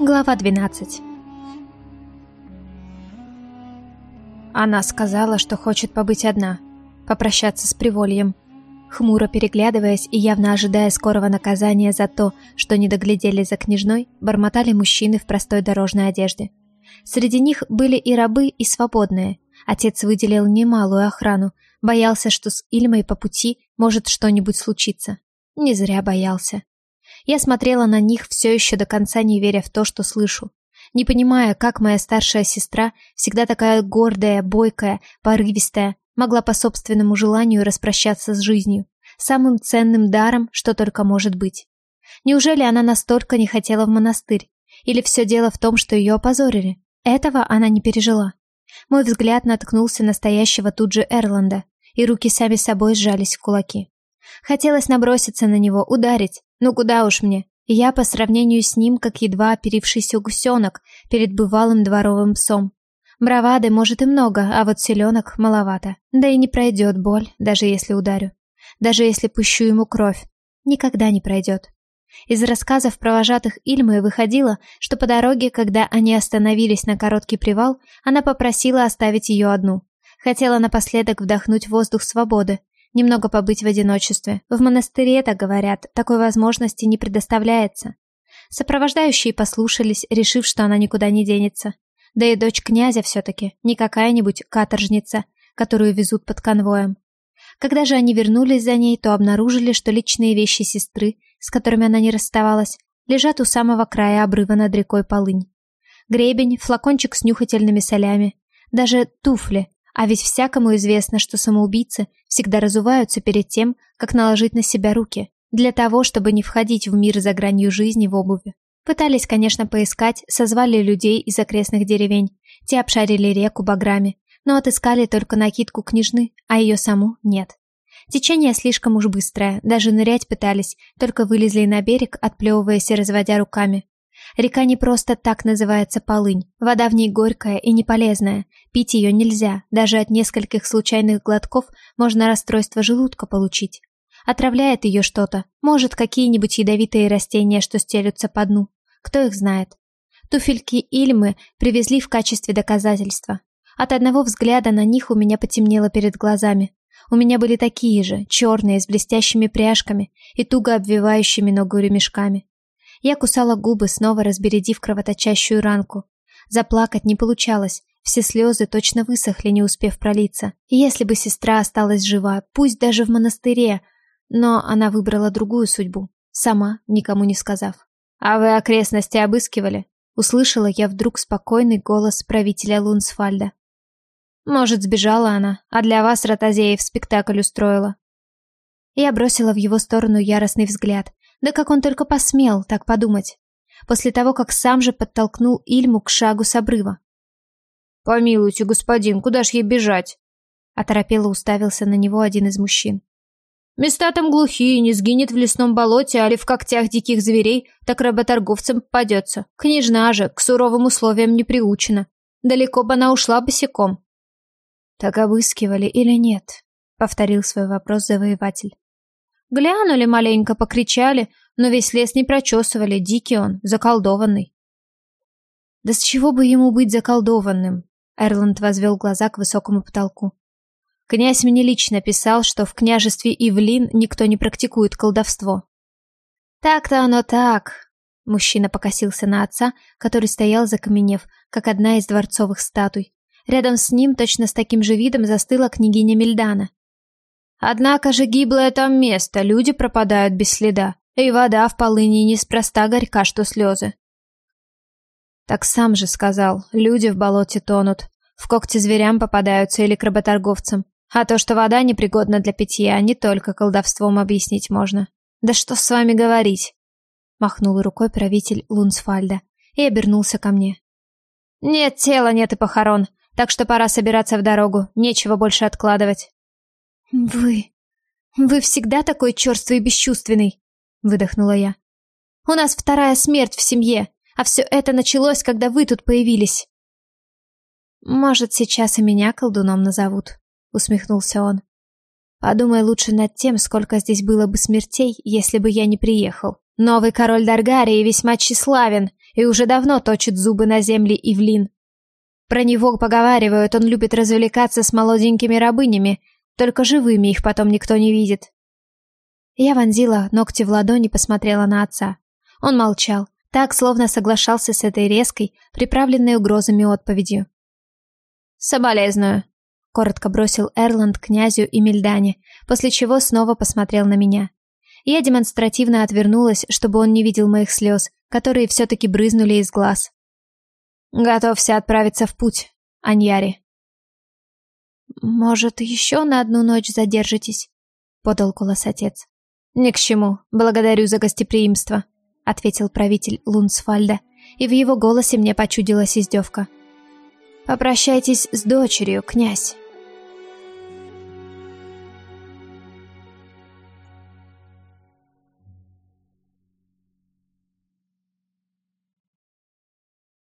Глава 12 Она сказала, что хочет побыть одна, попрощаться с привольем. Хмуро переглядываясь и явно ожидая скорого наказания за то, что не доглядели за княжной, бормотали мужчины в простой дорожной одежде. Среди них были и рабы, и свободные. Отец выделил немалую охрану, боялся, что с Ильмой по пути может что-нибудь случиться. Не зря боялся. Я смотрела на них все еще до конца не веря в то, что слышу. Не понимая, как моя старшая сестра, всегда такая гордая, бойкая, порывистая, могла по собственному желанию распрощаться с жизнью, самым ценным даром, что только может быть. Неужели она настолько не хотела в монастырь? Или все дело в том, что ее опозорили? Этого она не пережила. Мой взгляд наткнулся на стоящего тут же Эрланда, и руки сами собой сжались в кулаки. Хотелось наброситься на него, ударить, ну куда уж мне. Я по сравнению с ним, как едва оперившийся гусенок перед бывалым дворовым псом. Бравады, может, и много, а вот селенок маловато. Да и не пройдет боль, даже если ударю. Даже если пущу ему кровь. Никогда не пройдет. Из рассказов провожатых Ильмы выходило, что по дороге, когда они остановились на короткий привал, она попросила оставить ее одну. Хотела напоследок вдохнуть воздух свободы, немного побыть в одиночестве. В монастыре, так говорят, такой возможности не предоставляется. Сопровождающие послушались, решив, что она никуда не денется. Да и дочь князя все-таки, не какая-нибудь каторжница, которую везут под конвоем. Когда же они вернулись за ней, то обнаружили, что личные вещи сестры, с которыми она не расставалась, лежат у самого края обрыва над рекой Полынь. Гребень, флакончик с нюхательными солями, даже туфли, а ведь всякому известно, что самоубийцы всегда разуваются перед тем, как наложить на себя руки, для того, чтобы не входить в мир за гранью жизни в обуви. Пытались, конечно, поискать, созвали людей из окрестных деревень. Те обшарили реку баграми, но отыскали только накидку княжны, а ее саму нет. Течение слишком уж быстрое, даже нырять пытались, только вылезли на берег, отплевываясь и разводя руками. Река не просто так называется полынь. Вода в ней горькая и неполезная. Пить ее нельзя. Даже от нескольких случайных глотков можно расстройство желудка получить. Отравляет ее что-то. Может, какие-нибудь ядовитые растения, что стелются по дну. Кто их знает? Туфельки Ильмы привезли в качестве доказательства. От одного взгляда на них у меня потемнело перед глазами. У меня были такие же, черные, с блестящими пряжками и туго обвивающими ногу ремешками. Я кусала губы, снова разбередив кровоточащую ранку. Заплакать не получалось, все слезы точно высохли, не успев пролиться. И если бы сестра осталась жива, пусть даже в монастыре, но она выбрала другую судьбу, сама, никому не сказав. «А вы окрестности обыскивали?» Услышала я вдруг спокойный голос правителя Лунсфальда. «Может, сбежала она, а для вас Ротозеев спектакль устроила?» Я бросила в его сторону яростный взгляд. Да как он только посмел так подумать. После того, как сам же подтолкнул Ильму к шагу с обрыва. «Помилуйте, господин, куда ж ей бежать?» Оторопело уставился на него один из мужчин. «Места там глухие, не сгинет в лесном болоте, али в когтях диких зверей, так работорговцам попадется. Княжна же к суровым условиям не приучена. Далеко бы она ушла босиком». «Так обыскивали или нет?» — повторил свой вопрос завоеватель. Глянули маленько, покричали, но весь лес не прочесывали, дикий он, заколдованный. Да с чего бы ему быть заколдованным? Эрланд возвел глаза к высокому потолку. Князь мне лично писал, что в княжестве Ивлин никто не практикует колдовство. Так-то оно так. Мужчина покосился на отца, который стоял закаменев, как одна из дворцовых статуй. Рядом с ним, точно с таким же видом, застыла княгиня Мильдана. Однако же гиблое там место, люди пропадают без следа, и вода в полыни неспроста горька, что слезы. Так сам же сказал, люди в болоте тонут, в когти зверям попадаются или к работорговцам. А то, что вода непригодна для питья, не только колдовством объяснить можно. Да что с вами говорить? Махнул рукой правитель Лунсфальда и обернулся ко мне. Нет тела, нет и похорон, так что пора собираться в дорогу, нечего больше откладывать. «Вы... вы всегда такой черствый и бесчувственный!» — выдохнула я. «У нас вторая смерть в семье, а все это началось, когда вы тут появились!» «Может, сейчас и меня колдуном назовут», — усмехнулся он. «Подумай лучше над тем, сколько здесь было бы смертей, если бы я не приехал. Новый король Даргарии весьма тщеславен, и уже давно точит зубы на земле Ивлин. Про него поговаривают, он любит развлекаться с молоденькими рабынями, только живыми их потом никто не видит. Я вонзила ногти в ладони посмотрела на отца. Он молчал, так, словно соглашался с этой резкой, приправленной угрозами отповедью. «Соболезную», — коротко бросил Эрланд князю и Мельдане, после чего снова посмотрел на меня. Я демонстративно отвернулась, чтобы он не видел моих слез, которые все-таки брызнули из глаз. «Готовься отправиться в путь, Аньяри». «Может, еще на одну ночь задержитесь?» — подал голос отец. «Ни к чему. Благодарю за гостеприимство», — ответил правитель Лунсфальда, и в его голосе мне почудилась издевка. «Попрощайтесь с дочерью, князь».